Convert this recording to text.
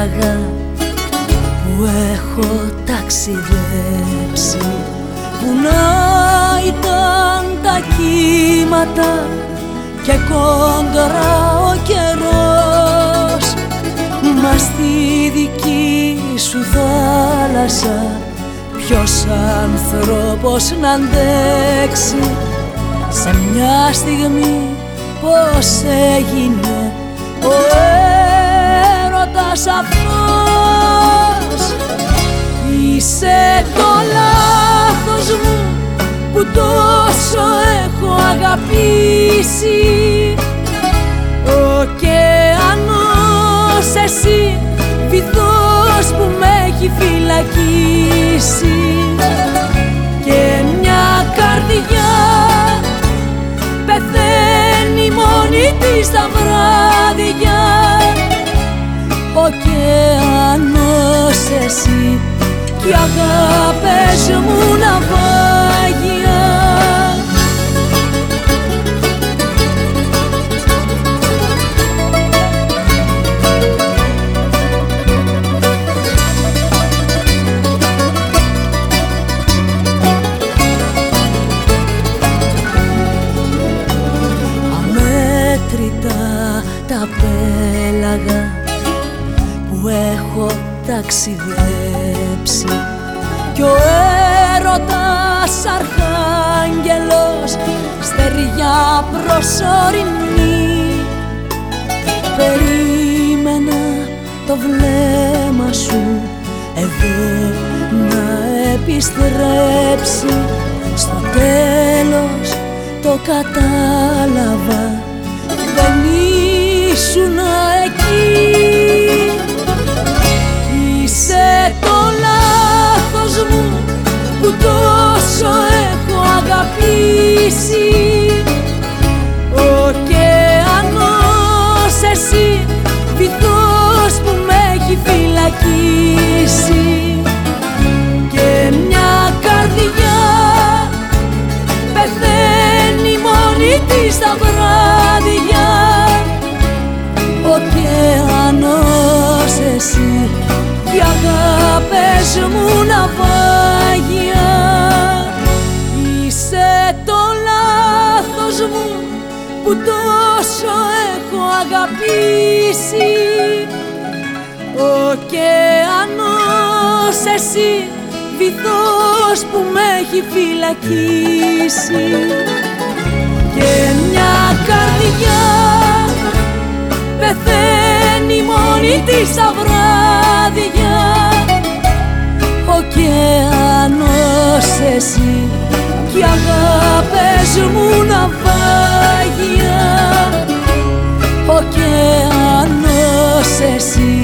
πέλαγα που έχω ταξιδέψει. Που να ήταν τα κύματα και κόντρα ο καιρός. Μα στη δική σου θάλασσα ποιος άνθρωπος να αντέξει; Σε μια στιγμή πως έγινε ο έρωτας αυτός. Είσαι το λάθος μου που τόσο έχω αγαπήσει. Ο ωκεανός εσύ βυθός που με έχει φυλακίσει. Και μια καρδιά πεθαίνει μόνη της τα βράδια εσύ. Κι οι αγάπες μου ναυάγια Αμέτρητα τα πέλαγα. που έχω ταξιδέψει. Κι ο έρωτας αρχάγγελος στεριά προσωρινή. Περίμενα το βλέμμα σου εδώ να επιστρέψει. Στο τέλος το κατάλαβα. Δεν ήσουν που τόσο έχω αγαπήσει. Ο ωκεανός εσύ βυθός που με έχει φυλακίσει. Και μια καρδιά πεθαίνει μόνη της τα βράδια. Ο ωκεανός εσύ οι αγάπες μου ναυάγια αγαπήσει. Ο ωκεανός εσύ βυθός που με έχει φυλακίσει. Και μια καρδιά πεθαίνει μόνη της τα βράδια. Ο ωκεανός εσύ exercício.